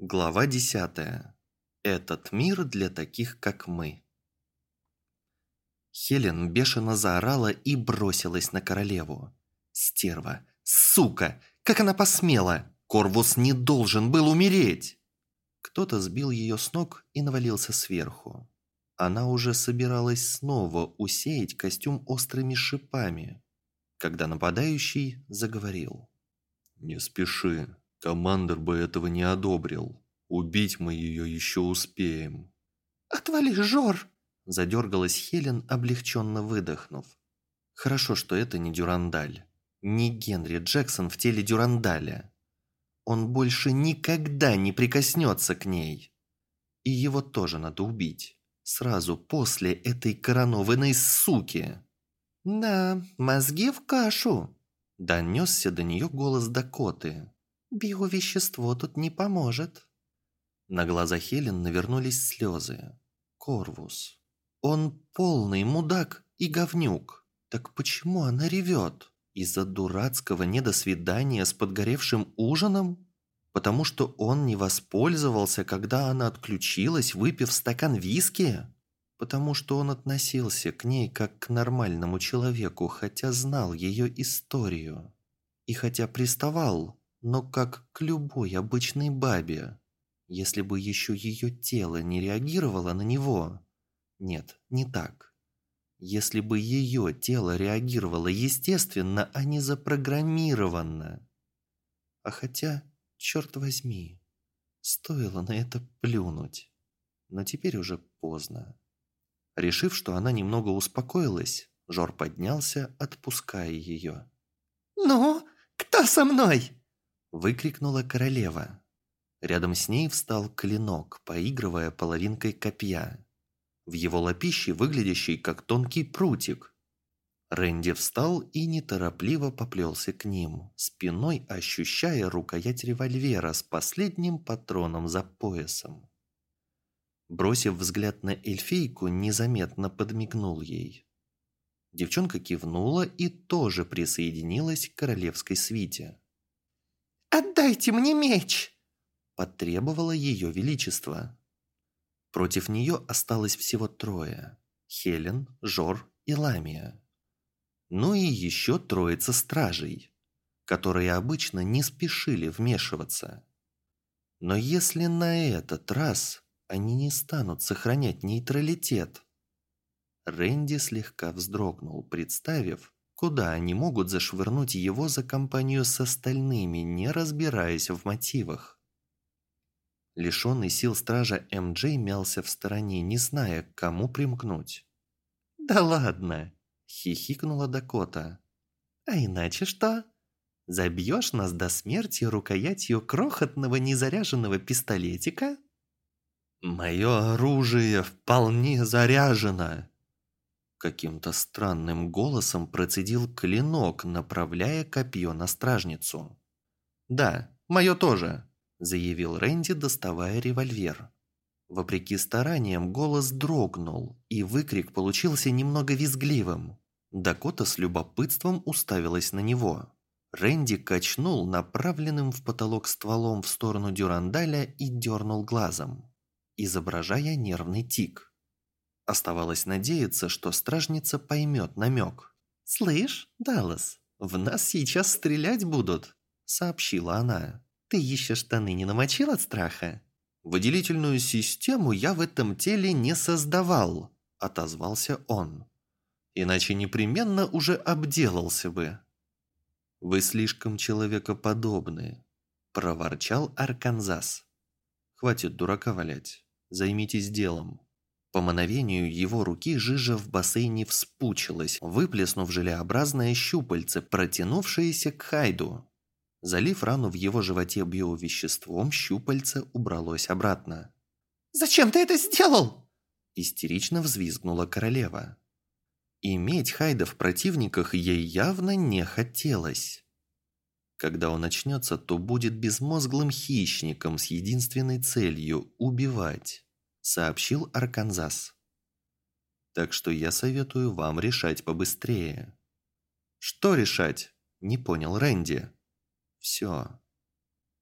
Глава 10. Этот мир для таких, как мы. Хелен бешено заорала и бросилась на королеву. Стерва! Сука! Как она посмела! Корвус не должен был умереть! Кто-то сбил ее с ног и навалился сверху. Она уже собиралась снова усеять костюм острыми шипами, когда нападающий заговорил. «Не спеши, Командор бы этого не одобрил. Убить мы ее еще успеем. «Отвали, Жор!» Задергалась Хелен, облегченно выдохнув. Хорошо, что это не Дюрандаль. Не Генри Джексон в теле Дюрандаля. Он больше никогда не прикоснется к ней. И его тоже надо убить. Сразу после этой коронованной суки. «Да, мозги в кашу!» Донесся до нее голос Дакоты. Биовещество тут не поможет. На глаза Хелен навернулись слезы. Корвус. Он полный мудак и говнюк. Так почему она ревет? Из-за дурацкого недосвидания с подгоревшим ужином? Потому что он не воспользовался, когда она отключилась, выпив стакан виски? Потому что он относился к ней как к нормальному человеку, хотя знал ее историю. И хотя приставал, но как к любой обычной бабе. Если бы еще ее тело не реагировало на него. Нет, не так. Если бы ее тело реагировало естественно, а не запрограммированно. А хотя, черт возьми, стоило на это плюнуть. Но теперь уже поздно. Решив, что она немного успокоилась, Жор поднялся, отпуская ее. «Ну, кто со мной?» Выкрикнула королева. Рядом с ней встал клинок, поигрывая половинкой копья. В его лапище, выглядящий как тонкий прутик. Рэнди встал и неторопливо поплелся к ним, спиной ощущая рукоять револьвера с последним патроном за поясом. Бросив взгляд на эльфийку, незаметно подмигнул ей. Девчонка кивнула и тоже присоединилась к королевской свите. «Отдайте мне меч!» – потребовало ее величество. Против нее осталось всего трое – Хелен, Жор и Ламия. Ну и еще троица стражей, которые обычно не спешили вмешиваться. Но если на этот раз они не станут сохранять нейтралитет? Рэнди слегка вздрогнул, представив, Куда они могут зашвырнуть его за компанию с остальными, не разбираясь в мотивах? Лишенный сил стража МД мялся в стороне, не зная, к кому примкнуть. «Да ладно!» – хихикнула Дакота. «А иначе что? Забьешь нас до смерти рукоятью крохотного незаряженного пистолетика?» «Мое оружие вполне заряжено!» Каким-то странным голосом процедил клинок, направляя копье на стражницу. «Да, мое тоже», – заявил Рэнди, доставая револьвер. Вопреки стараниям голос дрогнул, и выкрик получился немного визгливым. Дакота с любопытством уставилась на него. Рэнди качнул направленным в потолок стволом в сторону Дюрандаля и дернул глазом, изображая нервный тик. Оставалось надеяться, что стражница поймет намек. «Слышь, Даллас, в нас сейчас стрелять будут», — сообщила она. «Ты еще штаны не намочил от страха?» «Выделительную систему я в этом теле не создавал», — отозвался он. «Иначе непременно уже обделался бы». «Вы слишком человекоподобны», — проворчал Арканзас. «Хватит дурака валять. Займитесь делом». По мановению его руки жижа в бассейне вспучилась, выплеснув желеобразное щупальце, протянувшееся к Хайду. Залив рану в его животе биовеществом, щупальце убралось обратно. «Зачем ты это сделал?» Истерично взвизгнула королева. Иметь Хайда в противниках ей явно не хотелось. Когда он начнется, то будет безмозглым хищником с единственной целью – убивать сообщил Арканзас. Так что я советую вам решать побыстрее. Что решать? Не понял Рэнди. Все.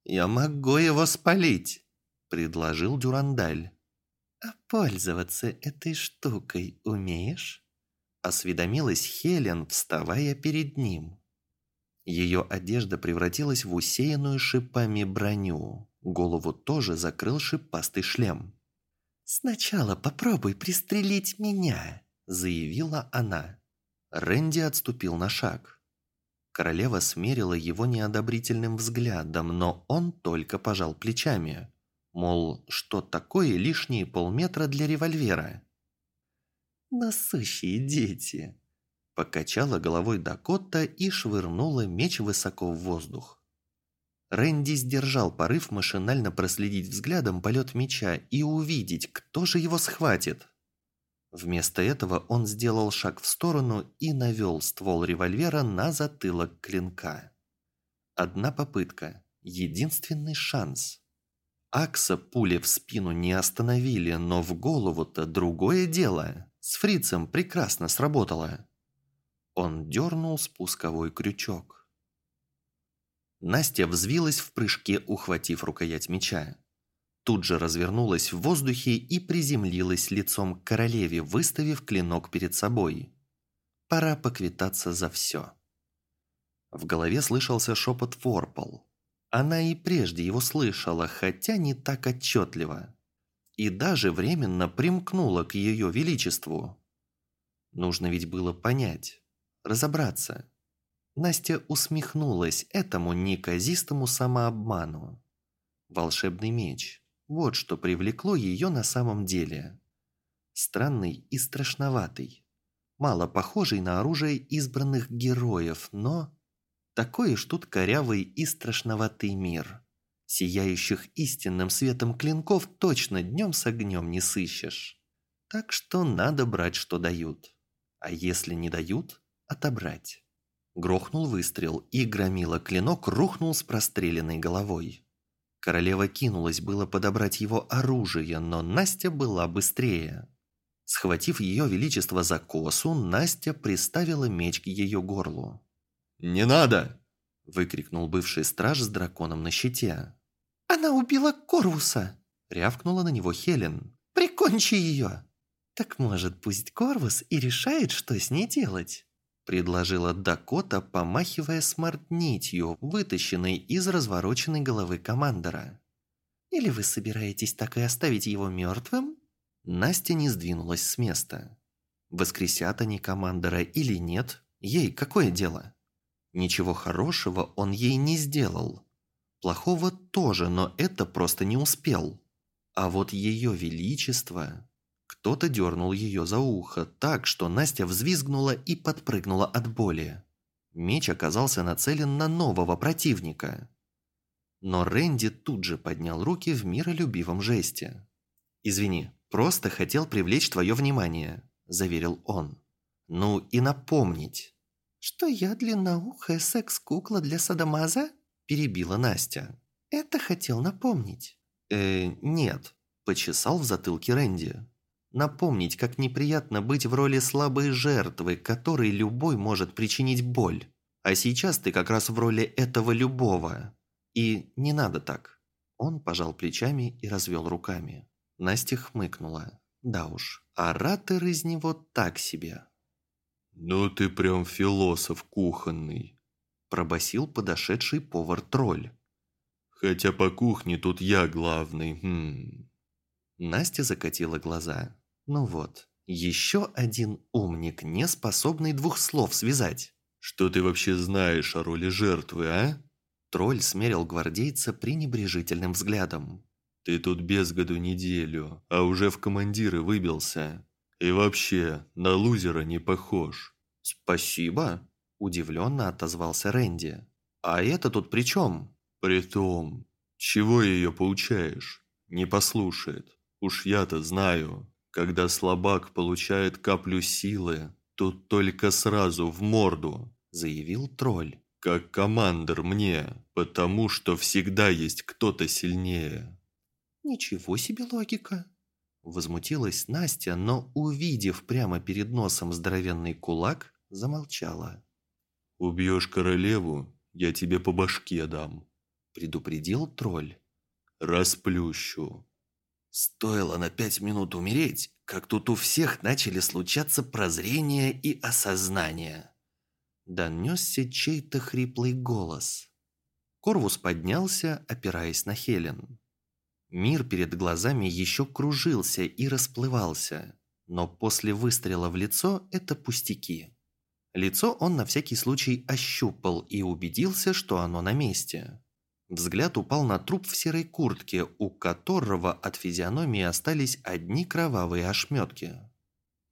Я могу его спалить. – предложил Дюрандаль. «А пользоваться этой штукой умеешь?» – осведомилась Хелен, вставая перед ним. Ее одежда превратилась в усеянную шипами броню. Голову тоже закрыл шипастый шлем. «Сначала попробуй пристрелить меня», – заявила она. Рэнди отступил на шаг. Королева смерила его неодобрительным взглядом, но он только пожал плечами. Мол, что такое лишние полметра для револьвера? «Насущие дети!» Покачала головой Дакота и швырнула меч высоко в воздух. Рэнди сдержал порыв машинально проследить взглядом полет меча и увидеть, кто же его схватит. Вместо этого он сделал шаг в сторону и навел ствол револьвера на затылок клинка. Одна попытка, единственный шанс. Акса пули в спину не остановили, но в голову-то другое дело. С фрицем прекрасно сработало. Он дернул спусковой крючок. Настя взвилась в прыжке, ухватив рукоять меча. Тут же развернулась в воздухе и приземлилась лицом к королеве, выставив клинок перед собой. Пора поквитаться за все. В голове слышался шепот Ворпл. Она и прежде его слышала, хотя не так отчетливо. И даже временно примкнула к ее величеству. Нужно ведь было понять, разобраться. Настя усмехнулась этому неказистому самообману. Волшебный меч. Вот что привлекло ее на самом деле. Странный и страшноватый. Мало похожий на оружие избранных героев, но... Такой уж тут корявый и страшноватый мир. Сияющих истинным светом клинков точно днем с огнем не сыщешь. Так что надо брать, что дают. А если не дают, отобрать. Грохнул выстрел, и громила клинок рухнул с простреленной головой. Королева кинулась было подобрать его оружие, но Настя была быстрее. Схватив ее величество за косу, Настя приставила меч к ее горлу. «Не надо!» – выкрикнул бывший страж с драконом на щите. «Она убила Корвуса!» – рявкнула на него Хелен. «Прикончи ее!» «Так может, пусть Корвус и решает, что с ней делать?» Предложила Дакота, помахивая смарт-нитью, вытащенной из развороченной головы командора. «Или вы собираетесь так и оставить его мертвым?» Настя не сдвинулась с места. Воскресят они командора или нет, ей какое дело? Ничего хорошего он ей не сделал. Плохого тоже, но это просто не успел. А вот ее величество... Кто-то дернул ее за ухо так, что Настя взвизгнула и подпрыгнула от боли. Меч оказался нацелен на нового противника. Но Рэнди тут же поднял руки в миролюбивом жесте. «Извини, просто хотел привлечь твое внимание», – заверил он. «Ну и напомнить». «Что я длинноухая секс-кукла для садомаза?» – перебила Настя. «Это хотел напомнить». «Э, нет», – почесал в затылке Рэнди напомнить, как неприятно быть в роли слабой жертвы, которой любой может причинить боль. А сейчас ты как раз в роли этого любого. И не надо так. Он пожал плечами и развел руками. Настя хмыкнула. Да уж, оратор из него так себе. «Ну ты прям философ кухонный», – пробасил подошедший повар-тролль. «Хотя по кухне тут я главный, хм...» Настя закатила глаза. Ну вот, еще один умник, не способный двух слов связать. «Что ты вообще знаешь о роли жертвы, а?» Тролль смерил гвардейца пренебрежительным взглядом. «Ты тут без году неделю, а уже в командиры выбился. И вообще, на лузера не похож». «Спасибо», – удивленно отозвался Рэнди. «А это тут при чем?» «Притом, чего ее поучаешь? Не послушает. Уж я-то знаю, когда слабак получает каплю силы, тут только сразу в морду, заявил тролль. Как командир мне, потому что всегда есть кто-то сильнее. Ничего себе логика. Возмутилась Настя, но, увидев прямо перед носом здоровенный кулак, замолчала. «Убьешь королеву, я тебе по башке дам», – предупредил тролль. расплющу». Стоило на пять минут умереть, как тут у всех начали случаться прозрения и осознания. Донесся чей-то хриплый голос. Корвус поднялся, опираясь на Хелен. Мир перед глазами еще кружился и расплывался, но после выстрела в лицо это пустяки. Лицо он на всякий случай ощупал и убедился, что оно на месте. Взгляд упал на труп в серой куртке, у которого от физиономии остались одни кровавые ошметки.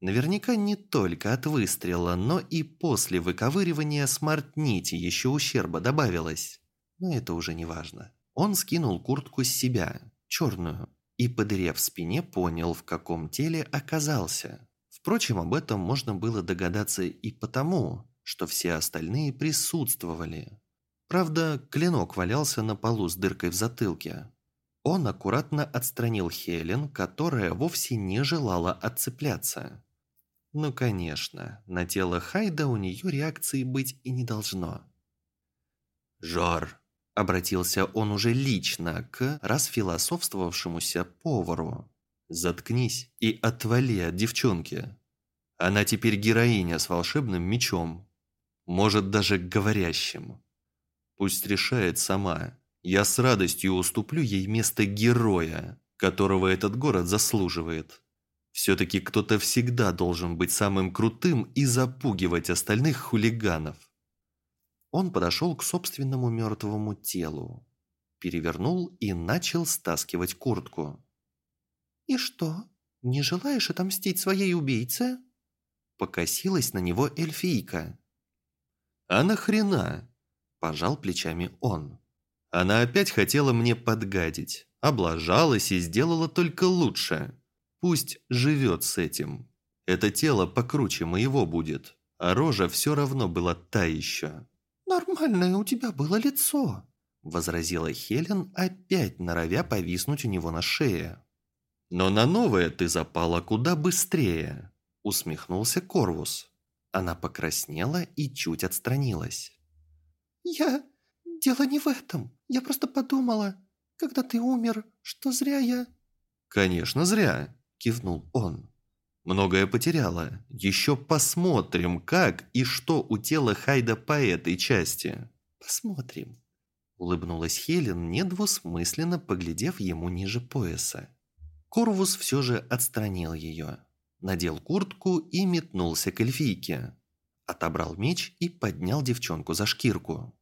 Наверняка не только от выстрела, но и после выковыривания смарт-нити еще ущерба добавилось. Но это уже не важно. Он скинул куртку с себя, черную, и, подырев в спине, понял, в каком теле оказался. Впрочем, об этом можно было догадаться и потому, что все остальные присутствовали. Правда, клинок валялся на полу с дыркой в затылке. Он аккуратно отстранил Хелен, которая вовсе не желала отцепляться. Ну, конечно, на тело Хайда у нее реакции быть и не должно. «Жор!» – обратился он уже лично к расфилософствовавшемуся повару. Заткнись и отвали от девчонки. Она теперь героиня с волшебным мечом. Может, даже говорящим. Пусть решает сама. Я с радостью уступлю ей место героя, которого этот город заслуживает. Все-таки кто-то всегда должен быть самым крутым и запугивать остальных хулиганов. Он подошел к собственному мертвому телу, перевернул и начал стаскивать куртку. «И что, не желаешь отомстить своей убийце?» Покосилась на него эльфийка. «А нахрена?» – пожал плечами он. «Она опять хотела мне подгадить, облажалась и сделала только лучше. Пусть живет с этим. Это тело покруче моего будет, а рожа все равно была та еще». «Нормальное у тебя было лицо», – возразила Хелен, опять норовя повиснуть у него на шее. «Но на новое ты запала куда быстрее», – усмехнулся Корвус. Она покраснела и чуть отстранилась. «Я... Дело не в этом. Я просто подумала, когда ты умер, что зря я...» «Конечно, зря», – кивнул он. «Многое потеряла. Еще посмотрим, как и что у тела Хайда по этой части». «Посмотрим», – улыбнулась Хелен, недвусмысленно поглядев ему ниже пояса. Корвус все же отстранил ее, надел куртку и метнулся к эльфийке. Отобрал меч и поднял девчонку за шкирку.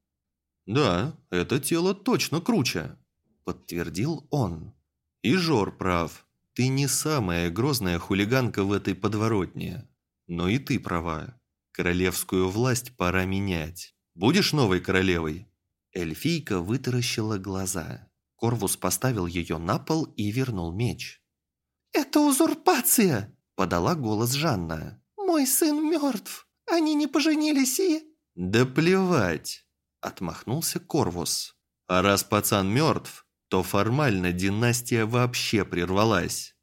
«Да, это тело точно круче», – подтвердил он. «И Жор прав. Ты не самая грозная хулиганка в этой подворотне. Но и ты права. Королевскую власть пора менять. Будешь новой королевой?» Эльфийка вытаращила глаза. Корвус поставил ее на пол и вернул меч. «Это узурпация!» – подала голос Жанна. «Мой сын мертв. Они не поженились и...» «Да плевать!» – отмахнулся Корвус. «А раз пацан мертв, то формально династия вообще прервалась.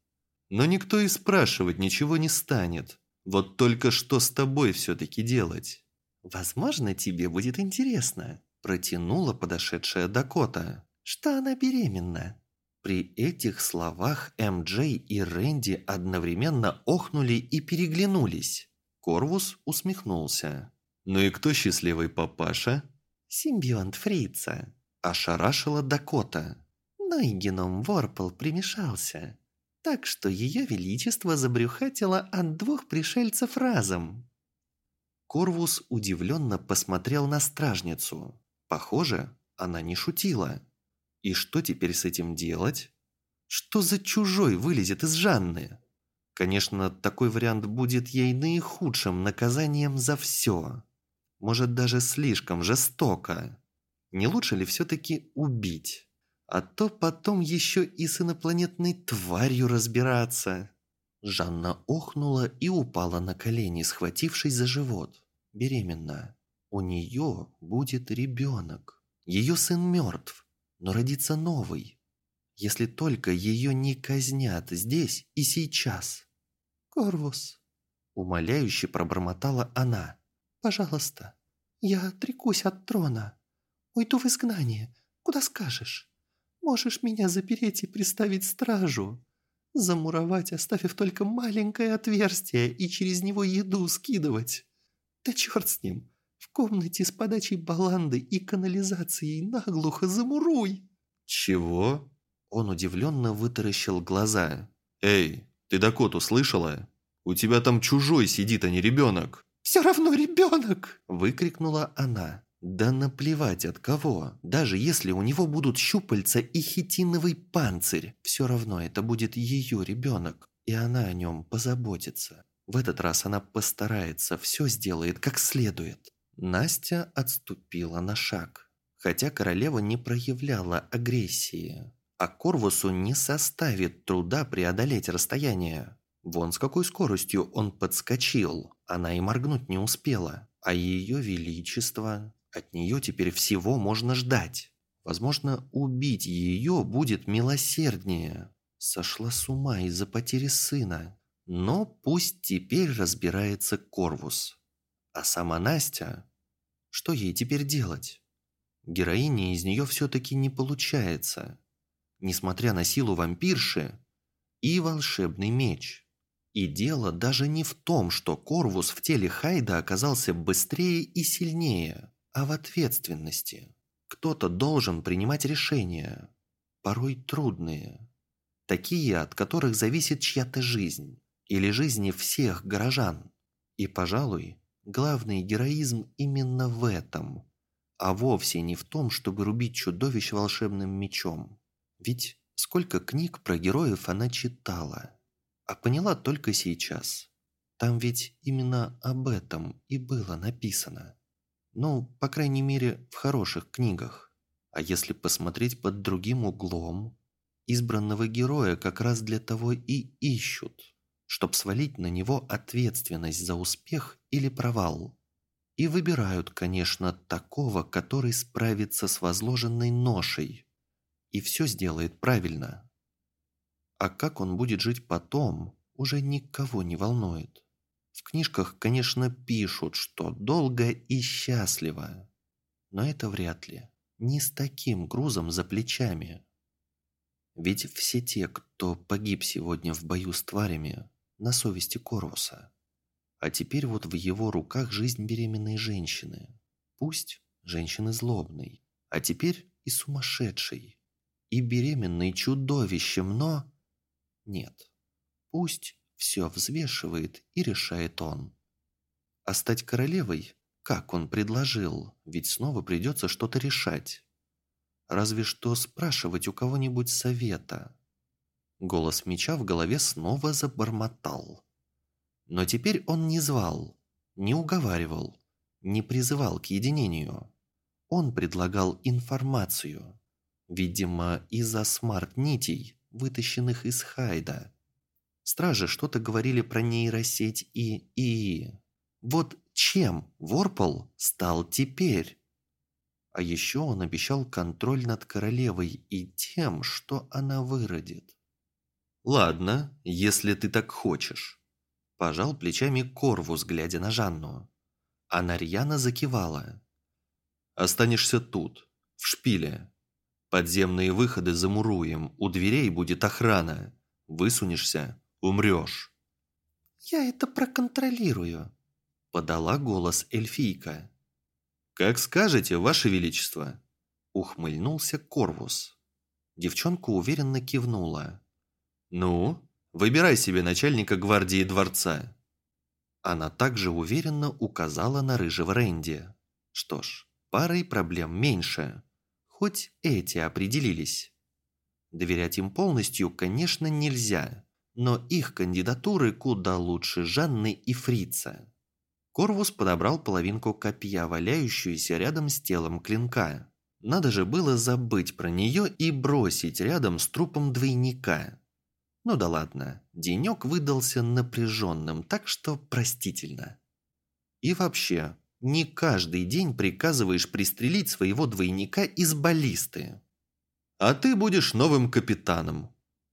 Но никто и спрашивать ничего не станет. Вот только что с тобой все-таки делать?» «Возможно, тебе будет интересно», – протянула подошедшая Дакота. «Что она беременна?» При этих словах МД и Рэнди одновременно охнули и переглянулись. Корвус усмехнулся. «Ну и кто счастливый папаша?» «Симбионт фрица», – ошарашила Дакота. Но и геном Ворпл примешался. Так что ее величество забрюхатило от двух пришельцев разом. Корвус удивленно посмотрел на стражницу. Похоже, она не шутила. И что теперь с этим делать? Что за чужой вылезет из Жанны? Конечно, такой вариант будет ей наихудшим наказанием за все. Может, даже слишком жестоко. Не лучше ли все-таки убить? А то потом еще и с инопланетной тварью разбираться. Жанна охнула и упала на колени, схватившись за живот. Беременна. У нее будет ребенок. Ее сын мертв но родится новый, если только ее не казнят здесь и сейчас. «Корвус», — умоляюще пробормотала она, — «пожалуйста, я отрекусь от трона, уйду в изгнание, куда скажешь. Можешь меня запереть и приставить стражу. Замуровать, оставив только маленькое отверстие и через него еду скидывать. Да черт с ним. В комнате с подачей баланды и канализацией наглухо замуруй. Чего? Он удивленно вытаращил глаза. Эй, ты Дакоту слышала? У тебя там чужой сидит, а не ребенок. Все равно ребенок! Выкрикнула она. Да наплевать от кого, даже если у него будут щупальца и хитиновый панцирь, все равно это будет ее ребенок, и она о нем позаботится. В этот раз она постарается, все сделает как следует. Настя отступила на шаг, хотя королева не проявляла агрессии, а Корвусу не составит труда преодолеть расстояние. Вон с какой скоростью он подскочил, она и моргнуть не успела, а ее величество от нее теперь всего можно ждать. Возможно, убить ее будет милосерднее. Сошла с ума из-за потери сына. Но пусть теперь разбирается Корвус. А сама Настя... Что ей теперь делать? Героиня из нее все-таки не получается. Несмотря на силу вампирши и волшебный меч. И дело даже не в том, что Корвус в теле Хайда оказался быстрее и сильнее а в ответственности. Кто-то должен принимать решения, порой трудные, такие, от которых зависит чья-то жизнь или жизни всех горожан. И, пожалуй, главный героизм именно в этом, а вовсе не в том, чтобы рубить чудовищ волшебным мечом. Ведь сколько книг про героев она читала, а поняла только сейчас. Там ведь именно об этом и было написано. Ну, по крайней мере, в хороших книгах. А если посмотреть под другим углом, избранного героя как раз для того и ищут, чтобы свалить на него ответственность за успех или провал. И выбирают, конечно, такого, который справится с возложенной ношей и все сделает правильно. А как он будет жить потом, уже никого не волнует. В книжках, конечно, пишут, что долго и счастливо. Но это вряд ли. Не с таким грузом за плечами. Ведь все те, кто погиб сегодня в бою с тварями, на совести Корвуса. А теперь вот в его руках жизнь беременной женщины. Пусть женщины злобной, а теперь и сумасшедшей. И беременной чудовищем, но... Нет. Пусть все взвешивает и решает он. А стать королевой, как он предложил, ведь снова придется что-то решать. Разве что спрашивать у кого-нибудь совета. Голос меча в голове снова забормотал. Но теперь он не звал, не уговаривал, не призывал к единению. Он предлагал информацию, видимо, из-за смарт-нитей, вытащенных из Хайда. Стражи что-то говорили про нейросеть и ИИ. Вот чем Ворпол стал теперь? А еще он обещал контроль над королевой и тем, что она выродит. «Ладно, если ты так хочешь», – пожал плечами Корвус, глядя на Жанну. А Нарьяна закивала. «Останешься тут, в шпиле. Подземные выходы замуруем, у дверей будет охрана. Высунешься, умрешь». «Я это проконтролирую», – подала голос эльфийка. «Как скажете, Ваше Величество», – ухмыльнулся Корвус. Девчонка уверенно кивнула. «Ну, выбирай себе начальника гвардии дворца». Она также уверенно указала на рыжего Рэнди. Что ж, парой проблем меньше. Хоть эти определились. Доверять им полностью, конечно, нельзя но их кандидатуры куда лучше Жанны и Фрица. Корвус подобрал половинку копья, валяющуюся рядом с телом клинка. Надо же было забыть про нее и бросить рядом с трупом двойника. Ну да ладно, денек выдался напряженным, так что простительно. И вообще, не каждый день приказываешь пристрелить своего двойника из баллисты. А ты будешь новым капитаном,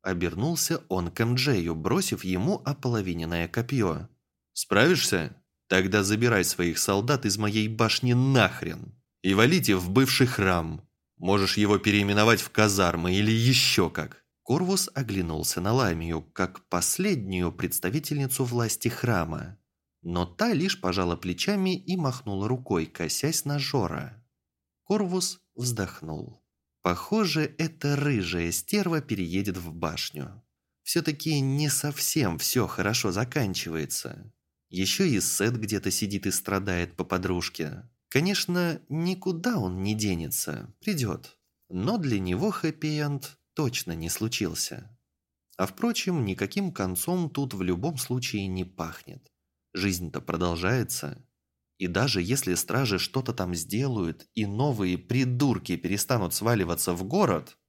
Обернулся он к Мджею, бросив ему ополовиненное копье. «Справишься? Тогда забирай своих солдат из моей башни нахрен и валите в бывший храм. Можешь его переименовать в казармы или еще как». Корвус оглянулся на Ламию, как последнюю представительницу власти храма. Но та лишь пожала плечами и махнула рукой, косясь на Жора. Корвус вздохнул. Похоже, эта рыжая стерва переедет в башню. Все-таки не совсем все хорошо заканчивается. Еще и Сет где-то сидит и страдает по подружке. Конечно, никуда он не денется, придет. Но для него хэппи-энд точно не случился. А впрочем, никаким концом тут в любом случае не пахнет. Жизнь-то продолжается. И даже если стражи что-то там сделают, и новые придурки перестанут сваливаться в город,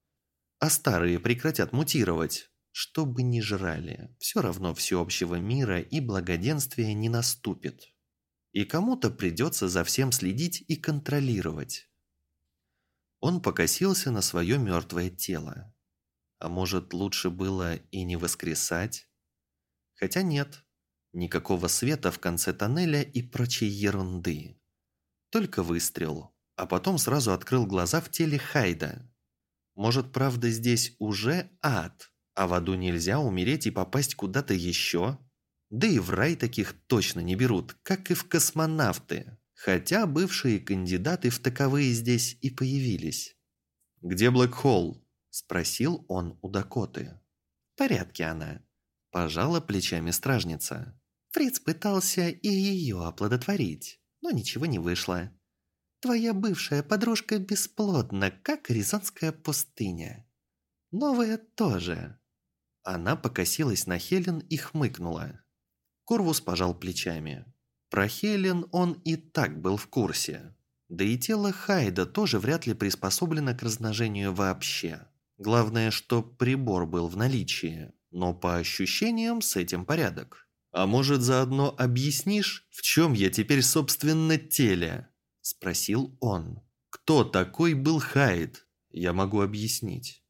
а старые прекратят мутировать, что бы ни жрали, все равно всеобщего мира и благоденствия не наступит. И кому-то придется за всем следить и контролировать. Он покосился на свое мертвое тело. А может, лучше было и не воскресать? Хотя нет, никакого света в конце тоннеля и прочей ерунды. Только выстрел, а потом сразу открыл глаза в теле Хайда. Может, правда, здесь уже ад, а в аду нельзя умереть и попасть куда-то еще? Да и в рай таких точно не берут, как и в космонавты. Хотя бывшие кандидаты в таковые здесь и появились. «Где Блэк Холл?» Спросил он у Дакоты. «В порядке она». Пожала плечами стражница. Фриц пытался и ее оплодотворить, но ничего не вышло. Твоя бывшая подружка бесплодна, как Аризонская пустыня. Новая тоже. Она покосилась на Хелен и хмыкнула. Корвус пожал плечами. Про Хелен он и так был в курсе. Да и тело Хайда тоже вряд ли приспособлено к размножению вообще. Главное, что прибор был в наличии, но по ощущениям с этим порядок. «А может, заодно объяснишь, в чем я теперь, собственно, теле?» – спросил он. «Кто такой был Хайд?» «Я могу объяснить».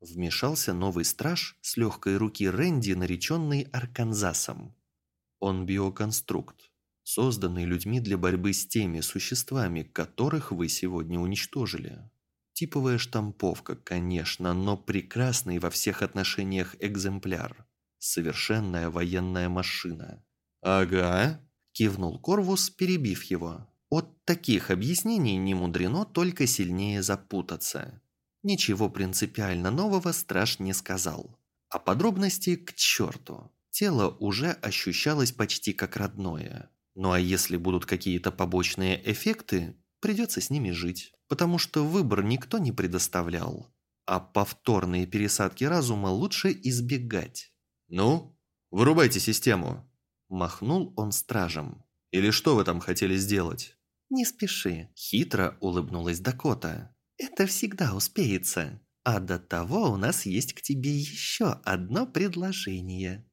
Вмешался новый страж с легкой руки Рэнди, нареченный Арканзасом. Он биоконструкт, созданный людьми для борьбы с теми существами, которых вы сегодня уничтожили. Типовая штамповка, конечно, но прекрасный во всех отношениях экземпляр. Совершенная военная машина. «Ага», – кивнул Корвус, перебив его. От таких объяснений не мудрено только сильнее запутаться. Ничего принципиально нового страж не сказал. А подробности к черту. Тело уже ощущалось почти как родное. Ну а если будут какие-то побочные эффекты, придется с ними жить потому что выбор никто не предоставлял, а повторные пересадки разума лучше избегать. «Ну, вырубайте систему!» Махнул он стражем. «Или что вы там хотели сделать?» «Не спеши», – хитро улыбнулась Дакота. «Это всегда успеется. А до того у нас есть к тебе еще одно предложение».